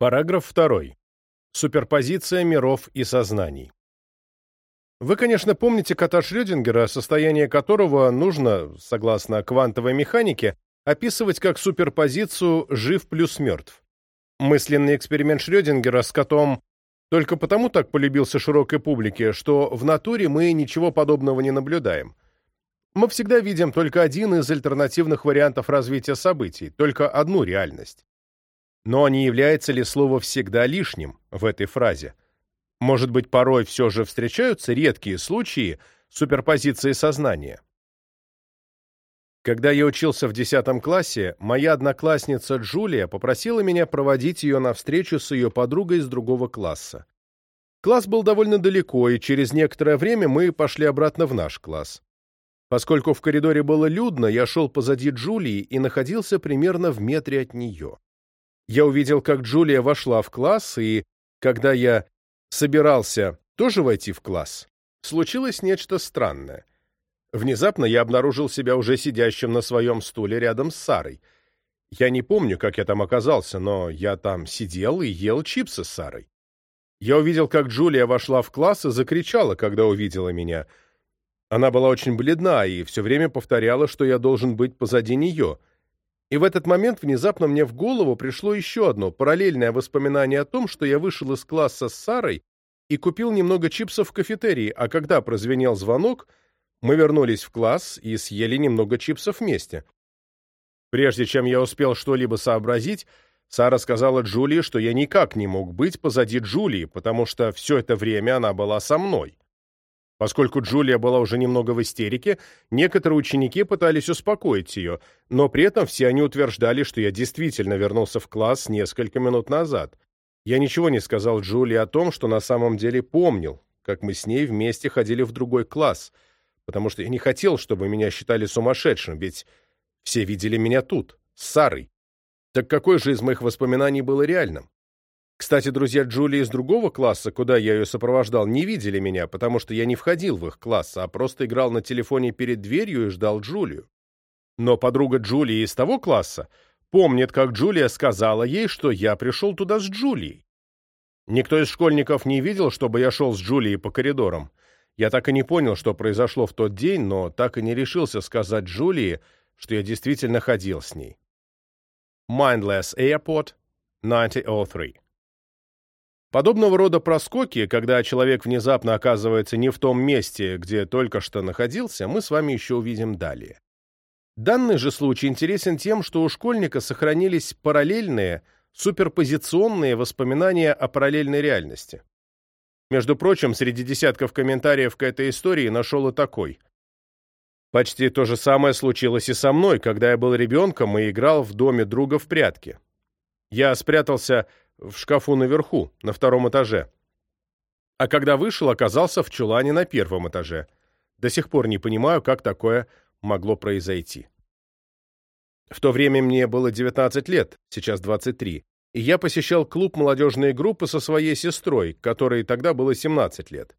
Параграф 2. Суперпозиция миров и сознаний. Вы, конечно, помните кота Шрёдингера, состояние которого нужно, согласно квантовой механике, описывать как суперпозицию «жив плюс мертв». Мысленный эксперимент Шрёдингера с котом только потому так полюбился широкой публике, что в натуре мы ничего подобного не наблюдаем. Мы всегда видим только один из альтернативных вариантов развития событий, только одну реальность. Но не является ли слово «всегда» лишним в этой фразе? Может быть, порой все же встречаются редкие случаи суперпозиции сознания? Когда я учился в 10 классе, моя одноклассница Джулия попросила меня проводить ее на встречу с ее подругой из другого класса. Класс был довольно далеко, и через некоторое время мы пошли обратно в наш класс. Поскольку в коридоре было людно, я шел позади Джулии и находился примерно в метре от нее. Я увидел, как Джулия вошла в класс, и, когда я собирался тоже войти в класс, случилось нечто странное. Внезапно я обнаружил себя уже сидящим на своем стуле рядом с Сарой. Я не помню, как я там оказался, но я там сидел и ел чипсы с Сарой. Я увидел, как Джулия вошла в класс и закричала, когда увидела меня. Она была очень бледна и все время повторяла, что я должен быть позади нее. И в этот момент внезапно мне в голову пришло еще одно параллельное воспоминание о том, что я вышел из класса с Сарой и купил немного чипсов в кафетерии, а когда прозвенел звонок, мы вернулись в класс и съели немного чипсов вместе. Прежде чем я успел что-либо сообразить, Сара сказала Джулии, что я никак не мог быть позади Джулии, потому что все это время она была со мной. Поскольку Джулия была уже немного в истерике, некоторые ученики пытались успокоить ее, но при этом все они утверждали, что я действительно вернулся в класс несколько минут назад. Я ничего не сказал Джулии о том, что на самом деле помнил, как мы с ней вместе ходили в другой класс, потому что я не хотел, чтобы меня считали сумасшедшим, ведь все видели меня тут, с Сарой. Так какой же из моих воспоминаний было реальным? Кстати, друзья Джулии из другого класса, куда я ее сопровождал, не видели меня, потому что я не входил в их класс, а просто играл на телефоне перед дверью и ждал Джулию. Но подруга Джулии из того класса помнит, как Джулия сказала ей, что я пришел туда с Джулией. Никто из школьников не видел, чтобы я шел с Джулией по коридорам. Я так и не понял, что произошло в тот день, но так и не решился сказать Джулии, что я действительно ходил с ней. Mindless Airport, 1903 Подобного рода проскоки, когда человек внезапно оказывается не в том месте, где только что находился, мы с вами еще увидим далее. Данный же случай интересен тем, что у школьника сохранились параллельные, суперпозиционные воспоминания о параллельной реальности. Между прочим, среди десятков комментариев к этой истории нашел и такой. Почти то же самое случилось и со мной, когда я был ребенком и играл в доме друга в прятки. Я спрятался в шкафу наверху, на втором этаже. А когда вышел, оказался в чулане на первом этаже. До сих пор не понимаю, как такое могло произойти. В то время мне было 19 лет, сейчас 23, и я посещал клуб молодежной группы со своей сестрой, которой тогда было 17 лет.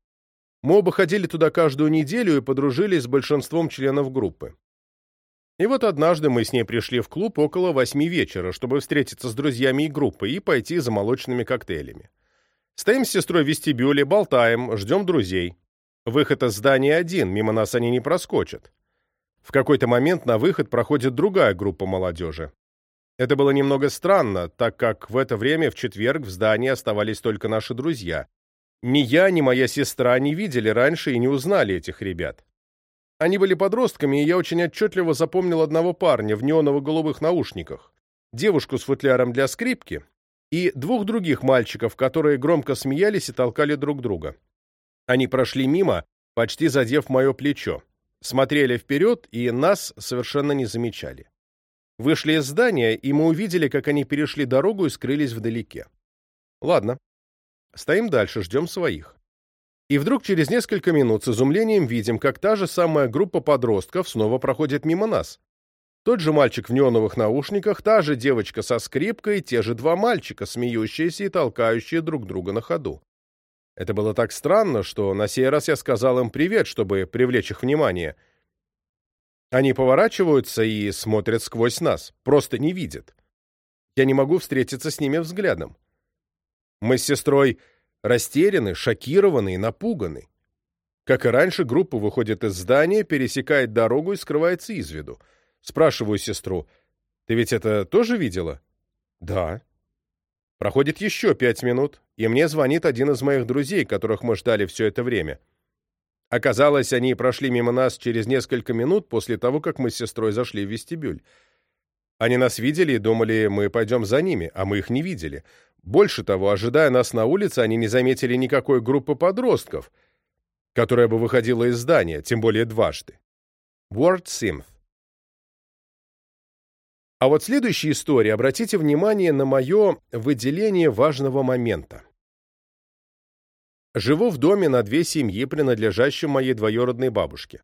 Мы оба ходили туда каждую неделю и подружились с большинством членов группы. И вот однажды мы с ней пришли в клуб около восьми вечера, чтобы встретиться с друзьями и группой и пойти за молочными коктейлями. Стоим с сестрой в вестибюле, болтаем, ждем друзей. Выход из здания один, мимо нас они не проскочат. В какой-то момент на выход проходит другая группа молодежи. Это было немного странно, так как в это время в четверг в здании оставались только наши друзья. Ни я, ни моя сестра не видели раньше и не узнали этих ребят. Они были подростками, и я очень отчетливо запомнил одного парня в неоново-голубых наушниках, девушку с футляром для скрипки и двух других мальчиков, которые громко смеялись и толкали друг друга. Они прошли мимо, почти задев мое плечо, смотрели вперед и нас совершенно не замечали. Вышли из здания, и мы увидели, как они перешли дорогу и скрылись вдалеке. Ладно. Стоим дальше, ждем своих. И вдруг через несколько минут с изумлением видим, как та же самая группа подростков снова проходит мимо нас. Тот же мальчик в неоновых наушниках, та же девочка со скрипкой, те же два мальчика, смеющиеся и толкающие друг друга на ходу. Это было так странно, что на сей раз я сказал им привет, чтобы привлечь их внимание. Они поворачиваются и смотрят сквозь нас, просто не видят. Я не могу встретиться с ними взглядом. Мы с сестрой растеряны, шокированы и напуганы. Как и раньше, группа выходит из здания, пересекает дорогу и скрывается из виду. Спрашиваю сестру, «Ты ведь это тоже видела?» «Да». Проходит еще пять минут, и мне звонит один из моих друзей, которых мы ждали все это время. Оказалось, они прошли мимо нас через несколько минут после того, как мы с сестрой зашли в вестибюль. Они нас видели и думали, мы пойдем за ними, а мы их не видели. Больше того, ожидая нас на улице, они не заметили никакой группы подростков, которая бы выходила из здания, тем более дважды. Word Симth. А вот следующая история, обратите внимание на мое выделение важного момента. Живу в доме на две семьи, принадлежащем моей двоюродной бабушке.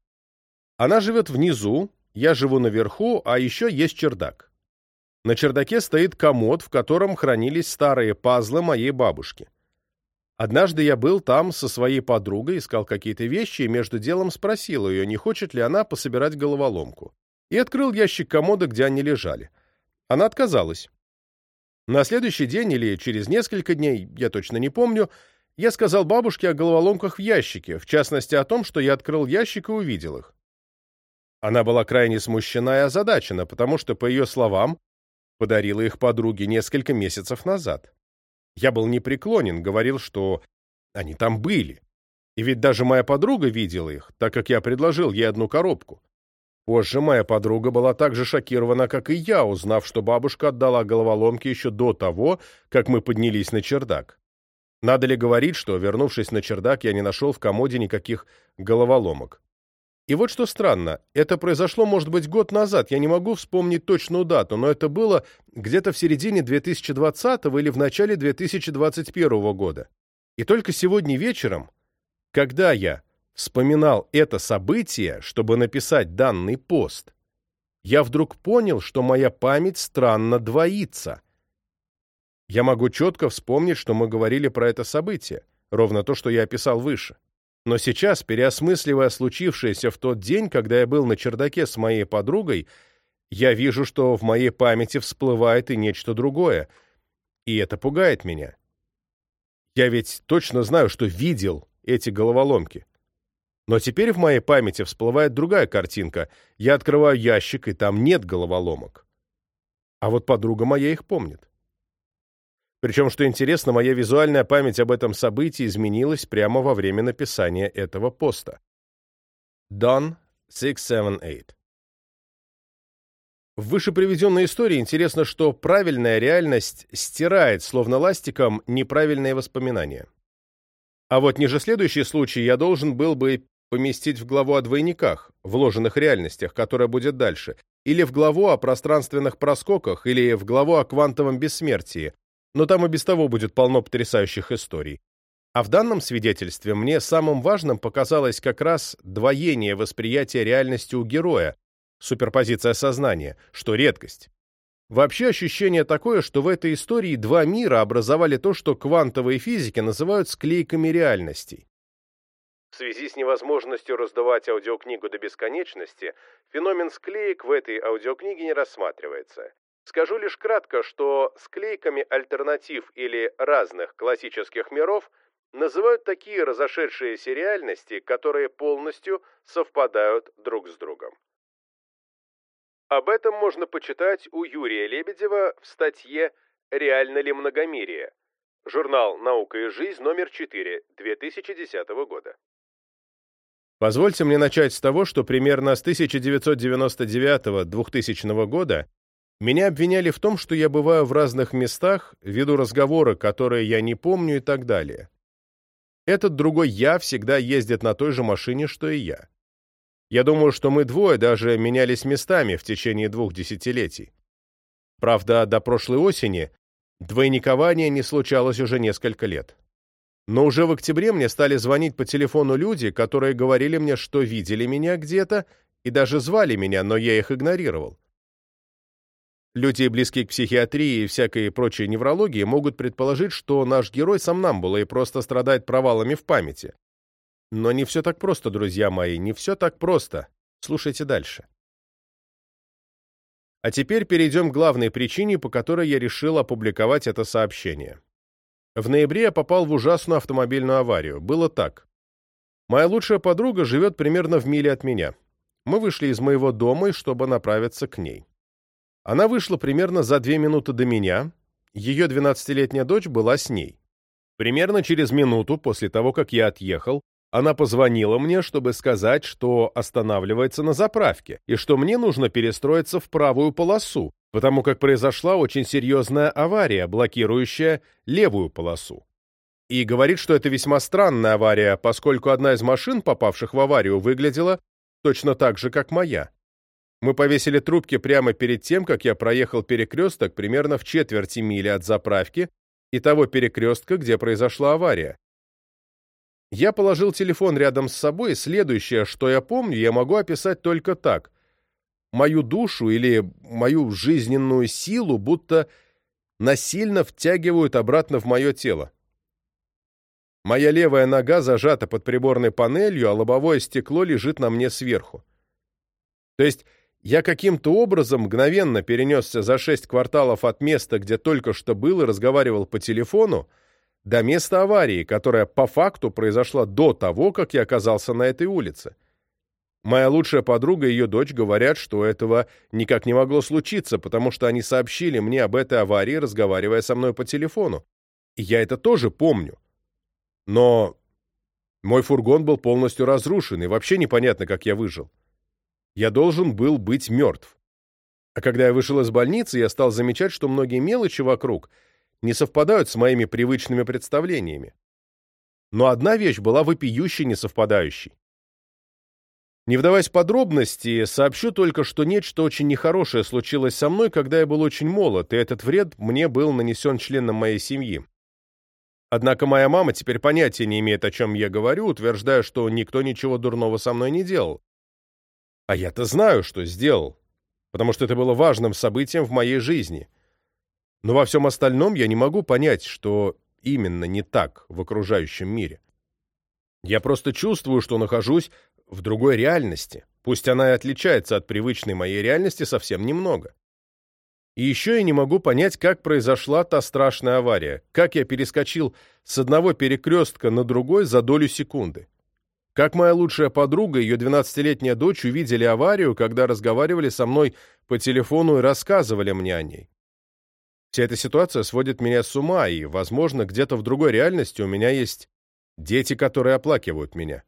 Она живет внизу, я живу наверху, а еще есть чердак. На чердаке стоит комод, в котором хранились старые пазлы моей бабушки. Однажды я был там со своей подругой, искал какие-то вещи и между делом спросил ее, не хочет ли она пособирать головоломку. И открыл ящик комода, где они лежали. Она отказалась. На следующий день или через несколько дней, я точно не помню, я сказал бабушке о головоломках в ящике, в частности о том, что я открыл ящик и увидел их. Она была крайне смущена и озадачена, потому что, по ее словам, подарила их подруге несколько месяцев назад. Я был непреклонен, говорил, что они там были. И ведь даже моя подруга видела их, так как я предложил ей одну коробку. Позже моя подруга была так же шокирована, как и я, узнав, что бабушка отдала головоломки еще до того, как мы поднялись на чердак. Надо ли говорить, что, вернувшись на чердак, я не нашел в комоде никаких головоломок? И вот что странно, это произошло, может быть, год назад, я не могу вспомнить точную дату, но это было где-то в середине 2020 или в начале 2021 года. И только сегодня вечером, когда я вспоминал это событие, чтобы написать данный пост, я вдруг понял, что моя память странно двоится. Я могу четко вспомнить, что мы говорили про это событие, ровно то, что я описал выше. Но сейчас, переосмысливая случившееся в тот день, когда я был на чердаке с моей подругой, я вижу, что в моей памяти всплывает и нечто другое, и это пугает меня. Я ведь точно знаю, что видел эти головоломки. Но теперь в моей памяти всплывает другая картинка. Я открываю ящик, и там нет головоломок. А вот подруга моя их помнит. Причем, что интересно, моя визуальная память об этом событии изменилась прямо во время написания этого поста. Don 678 В вышеприведенной истории интересно, что правильная реальность стирает, словно ластиком, неправильные воспоминания. А вот ниже следующий случай я должен был бы поместить в главу о двойниках, вложенных реальностях, которая будет дальше, или в главу о пространственных проскоках, или в главу о квантовом бессмертии, но там и без того будет полно потрясающих историй. А в данном свидетельстве мне самым важным показалось как раз двоение восприятия реальности у героя, суперпозиция сознания, что редкость. Вообще ощущение такое, что в этой истории два мира образовали то, что квантовые физики называют склейками реальностей. В связи с невозможностью раздавать аудиокнигу до бесконечности, феномен склеек в этой аудиокниге не рассматривается. Скажу лишь кратко, что склейками альтернатив или разных классических миров называют такие разошедшиеся реальности, которые полностью совпадают друг с другом. Об этом можно почитать у Юрия Лебедева в статье «Реально ли многомирие?» Журнал «Наука и жизнь» номер 4, 2010 года. Позвольте мне начать с того, что примерно с 1999-2000 года меня обвиняли в том, что я бываю в разных местах, веду разговоры, которые я не помню и так далее. Этот другой «я» всегда ездит на той же машине, что и я. Я думаю, что мы двое даже менялись местами в течение двух десятилетий. Правда, до прошлой осени двойникование не случалось уже несколько лет. Но уже в октябре мне стали звонить по телефону люди, которые говорили мне, что видели меня где-то и даже звали меня, но я их игнорировал. Люди, близкие к психиатрии и всякой прочей неврологии, могут предположить, что наш герой сомнамбула и просто страдает провалами в памяти. Но не все так просто, друзья мои, не все так просто. Слушайте дальше. А теперь перейдем к главной причине, по которой я решил опубликовать это сообщение. В ноябре я попал в ужасную автомобильную аварию. Было так. Моя лучшая подруга живет примерно в миле от меня. Мы вышли из моего дома, чтобы направиться к ней. Она вышла примерно за две минуты до меня, ее 12-летняя дочь была с ней. Примерно через минуту после того, как я отъехал, она позвонила мне, чтобы сказать, что останавливается на заправке и что мне нужно перестроиться в правую полосу, потому как произошла очень серьезная авария, блокирующая левую полосу. И говорит, что это весьма странная авария, поскольку одна из машин, попавших в аварию, выглядела точно так же, как моя. Мы повесили трубки прямо перед тем, как я проехал перекресток примерно в четверти мили от заправки и того перекрестка, где произошла авария. Я положил телефон рядом с собой, и следующее, что я помню, я могу описать только так. Мою душу или мою жизненную силу будто насильно втягивают обратно в мое тело. Моя левая нога зажата под приборной панелью, а лобовое стекло лежит на мне сверху. То есть я каким-то образом мгновенно перенесся за шесть кварталов от места, где только что был и разговаривал по телефону, до места аварии, которая по факту произошла до того, как я оказался на этой улице. Моя лучшая подруга и ее дочь говорят, что этого никак не могло случиться, потому что они сообщили мне об этой аварии, разговаривая со мной по телефону. И я это тоже помню. Но мой фургон был полностью разрушен, и вообще непонятно, как я выжил я должен был быть мертв. А когда я вышел из больницы, я стал замечать, что многие мелочи вокруг не совпадают с моими привычными представлениями. Но одна вещь была вопиюще несовпадающей. Не вдаваясь в подробности, сообщу только, что нечто очень нехорошее случилось со мной, когда я был очень молод, и этот вред мне был нанесен членом моей семьи. Однако моя мама теперь понятия не имеет, о чем я говорю, утверждая, что никто ничего дурного со мной не делал. А я-то знаю, что сделал, потому что это было важным событием в моей жизни. Но во всем остальном я не могу понять, что именно не так в окружающем мире. Я просто чувствую, что нахожусь в другой реальности, пусть она и отличается от привычной моей реальности совсем немного. И еще я не могу понять, как произошла та страшная авария, как я перескочил с одного перекрестка на другой за долю секунды. Как моя лучшая подруга и ее 12-летняя дочь увидели аварию, когда разговаривали со мной по телефону и рассказывали мне о ней. Вся эта ситуация сводит меня с ума, и, возможно, где-то в другой реальности у меня есть дети, которые оплакивают меня.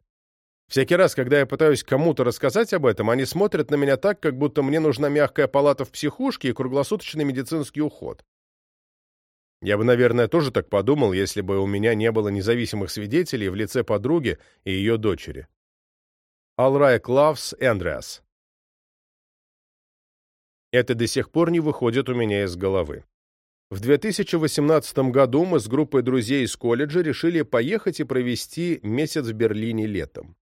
Всякий раз, когда я пытаюсь кому-то рассказать об этом, они смотрят на меня так, как будто мне нужна мягкая палата в психушке и круглосуточный медицинский уход. Я бы, наверное, тоже так подумал, если бы у меня не было независимых свидетелей в лице подруги и ее дочери. Alright Loves Andreas. Это до сих пор не выходит у меня из головы. В 2018 году мы с группой друзей из колледжа решили поехать и провести месяц в Берлине летом.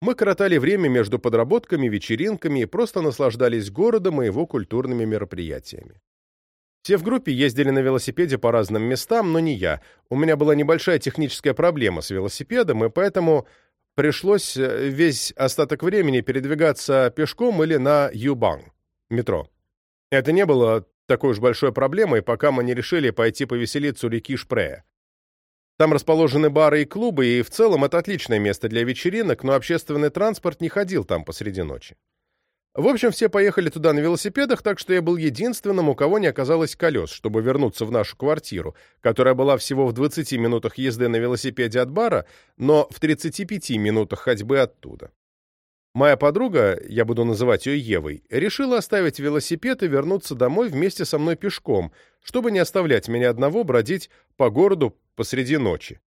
Мы коротали время между подработками, вечеринками и просто наслаждались городом и его культурными мероприятиями. Все в группе ездили на велосипеде по разным местам, но не я. У меня была небольшая техническая проблема с велосипедом, и поэтому пришлось э, весь остаток времени передвигаться пешком или на Юбан, метро. Это не было такой уж большой проблемой, пока мы не решили пойти повеселиться у реки Шпрея. Там расположены бары и клубы, и в целом это отличное место для вечеринок, но общественный транспорт не ходил там посреди ночи. В общем, все поехали туда на велосипедах, так что я был единственным, у кого не оказалось колес, чтобы вернуться в нашу квартиру, которая была всего в 20 минутах езды на велосипеде от бара, но в 35 минутах ходьбы оттуда. Моя подруга, я буду называть ее Евой, решила оставить велосипед и вернуться домой вместе со мной пешком, чтобы не оставлять меня одного бродить по городу посреди ночи.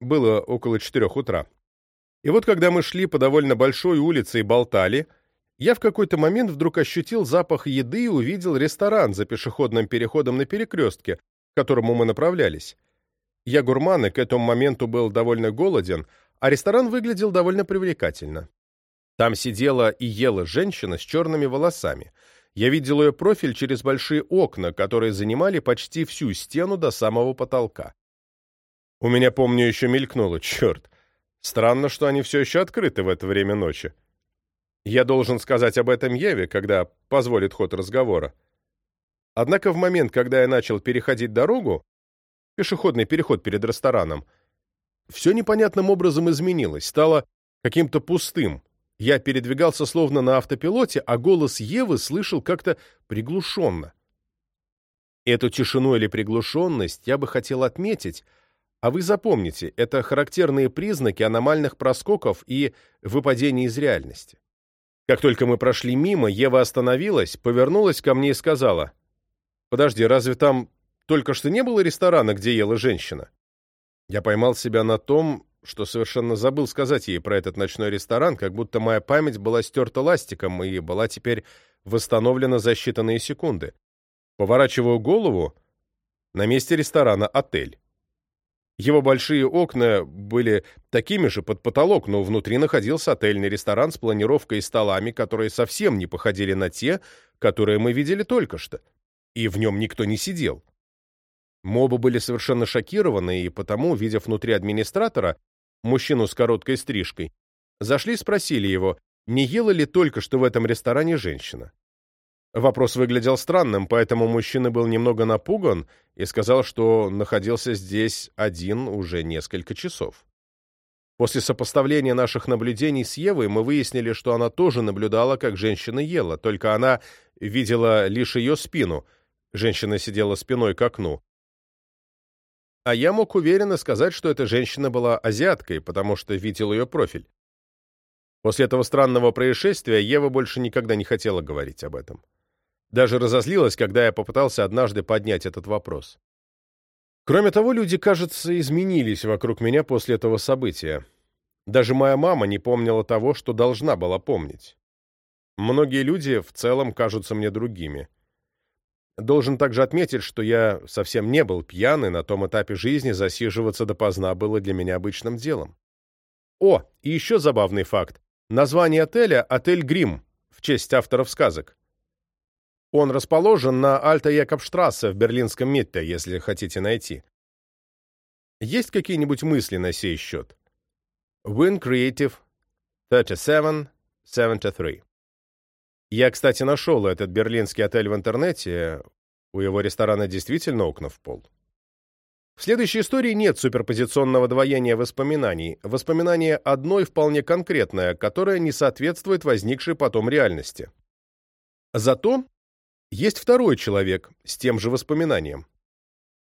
Было около четырех утра. И вот когда мы шли по довольно большой улице и болтали — я в какой-то момент вдруг ощутил запах еды и увидел ресторан за пешеходным переходом на перекрестке, к которому мы направлялись. Я гурман и к этому моменту был довольно голоден, а ресторан выглядел довольно привлекательно. Там сидела и ела женщина с черными волосами. Я видел ее профиль через большие окна, которые занимали почти всю стену до самого потолка. У меня, помню, еще мелькнуло, черт. Странно, что они все еще открыты в это время ночи. Я должен сказать об этом Еве, когда позволит ход разговора. Однако в момент, когда я начал переходить дорогу, пешеходный переход перед рестораном. Все непонятным образом изменилось, стало каким-то пустым. Я передвигался словно на автопилоте, а голос Евы слышал как-то приглушенно. Эту тишину или приглушенность я бы хотел отметить, а вы запомните, это характерные признаки аномальных проскоков и выпадений из реальности. Как только мы прошли мимо, Ева остановилась, повернулась ко мне и сказала, «Подожди, разве там только что не было ресторана, где ела женщина?» Я поймал себя на том, что совершенно забыл сказать ей про этот ночной ресторан, как будто моя память была стерта ластиком и была теперь восстановлена за считанные секунды. Поворачиваю голову, на месте ресторана отель. Его большие окна были такими же под потолок, но внутри находился отельный ресторан с планировкой и столами, которые совсем не походили на те, которые мы видели только что. И в нем никто не сидел. Мы оба были совершенно шокированы, и потому, видя внутри администратора, мужчину с короткой стрижкой, зашли и спросили его, не ела ли только что в этом ресторане женщина. Вопрос выглядел странным, поэтому мужчина был немного напуган и сказал, что находился здесь один уже несколько часов. После сопоставления наших наблюдений с Евой мы выяснили, что она тоже наблюдала, как женщина ела, только она видела лишь ее спину. Женщина сидела спиной к окну. А я мог уверенно сказать, что эта женщина была азиаткой, потому что видел ее профиль. После этого странного происшествия Ева больше никогда не хотела говорить об этом. Даже разозлилась, когда я попытался однажды поднять этот вопрос. Кроме того, люди, кажется, изменились вокруг меня после этого события. Даже моя мама не помнила того, что должна была помнить. Многие люди в целом кажутся мне другими. Должен также отметить, что я совсем не был пьяный, на том этапе жизни засиживаться допоздна было для меня обычным делом. О, и еще забавный факт. Название отеля — «Отель Грим», в честь авторов сказок. Он расположен на Альта-Якобштрассе в берлинском Митте, если хотите найти. Есть какие-нибудь мысли на сей счет? Win Creative 3773. Я, кстати, нашел этот берлинский отель в интернете. У его ресторана действительно окна в пол. В следующей истории нет суперпозиционного двоения воспоминаний. Воспоминание одно и вполне конкретное, которое не соответствует возникшей потом реальности. Зато есть второй человек с тем же воспоминанием.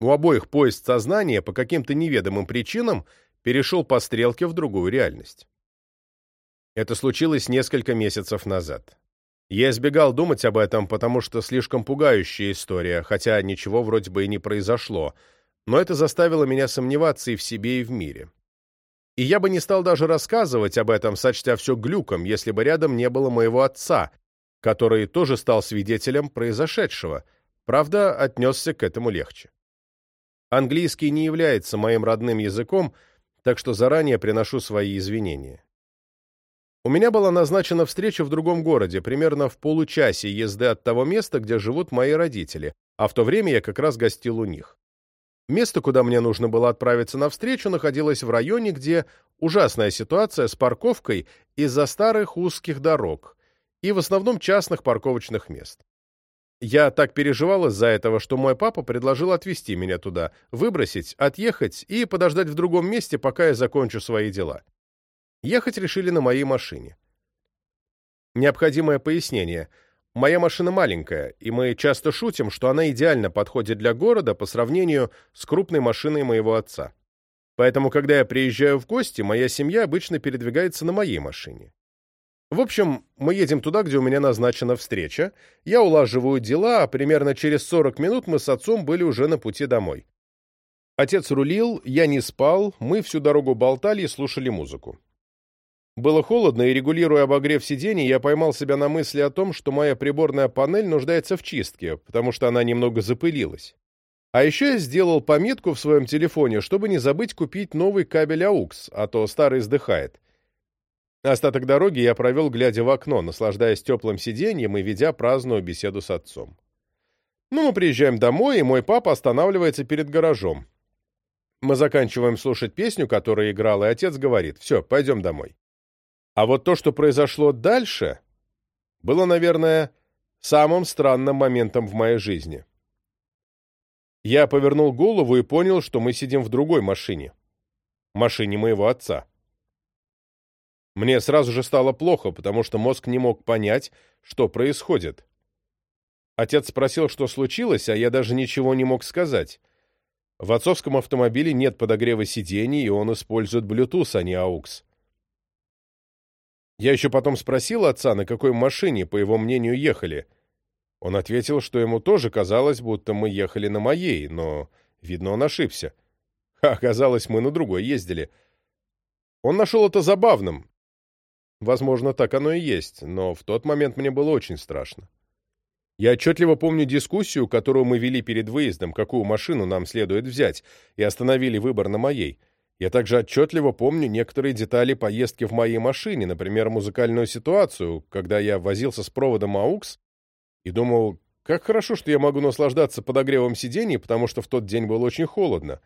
У обоих поезд сознания по каким-то неведомым причинам перешел по стрелке в другую реальность. Это случилось несколько месяцев назад. Я избегал думать об этом, потому что слишком пугающая история, хотя ничего вроде бы и не произошло, но это заставило меня сомневаться и в себе, и в мире. И я бы не стал даже рассказывать об этом, сочтя все глюком, если бы рядом не было моего отца, который тоже стал свидетелем произошедшего, правда, отнесся к этому легче. Английский не является моим родным языком, так что заранее приношу свои извинения. У меня была назначена встреча в другом городе, примерно в получасе езды от того места, где живут мои родители, а в то время я как раз гостил у них. Место, куда мне нужно было отправиться на встречу, находилось в районе, где ужасная ситуация с парковкой из-за старых узких дорог, и в основном частных парковочных мест. Я так переживал из-за этого, что мой папа предложил отвезти меня туда, выбросить, отъехать и подождать в другом месте, пока я закончу свои дела. Ехать решили на моей машине. Необходимое пояснение. Моя машина маленькая, и мы часто шутим, что она идеально подходит для города по сравнению с крупной машиной моего отца. Поэтому, когда я приезжаю в гости, моя семья обычно передвигается на моей машине. В общем, мы едем туда, где у меня назначена встреча. Я улаживаю дела, а примерно через 40 минут мы с отцом были уже на пути домой. Отец рулил, я не спал, мы всю дорогу болтали и слушали музыку. Было холодно, и, регулируя обогрев сидений, я поймал себя на мысли о том, что моя приборная панель нуждается в чистке, потому что она немного запылилась. А еще я сделал пометку в своем телефоне, чтобы не забыть купить новый кабель AUX, а то старый сдыхает. Остаток дороги я провел, глядя в окно, наслаждаясь теплым сиденьем и ведя праздную беседу с отцом. Ну, мы приезжаем домой, и мой папа останавливается перед гаражом. Мы заканчиваем слушать песню, которая играла, и отец говорит, все, пойдем домой. А вот то, что произошло дальше, было, наверное, самым странным моментом в моей жизни. Я повернул голову и понял, что мы сидим в другой машине. Машине моего отца. Мне сразу же стало плохо, потому что мозг не мог понять, что происходит. Отец спросил, что случилось, а я даже ничего не мог сказать. В отцовском автомобиле нет подогрева сидений, и он использует Bluetooth, а не AUX. Я еще потом спросил отца, на какой машине, по его мнению, ехали. Он ответил, что ему тоже казалось, будто мы ехали на моей, но, видно, он ошибся. А оказалось, мы на другой ездили. Он нашел это забавным. Возможно, так оно и есть, но в тот момент мне было очень страшно. Я отчетливо помню дискуссию, которую мы вели перед выездом, какую машину нам следует взять, и остановили выбор на моей. Я также отчетливо помню некоторые детали поездки в моей машине, например, музыкальную ситуацию, когда я возился с проводом AUX и думал, как хорошо, что я могу наслаждаться подогревом сидений, потому что в тот день было очень холодно.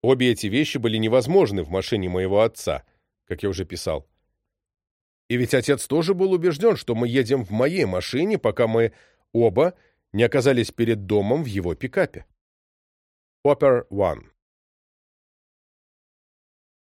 Обе эти вещи были невозможны в машине моего отца, как я уже писал. И ведь отец тоже был убежден, что мы едем в моей машине, пока мы оба не оказались перед домом в его пикапе. Popper One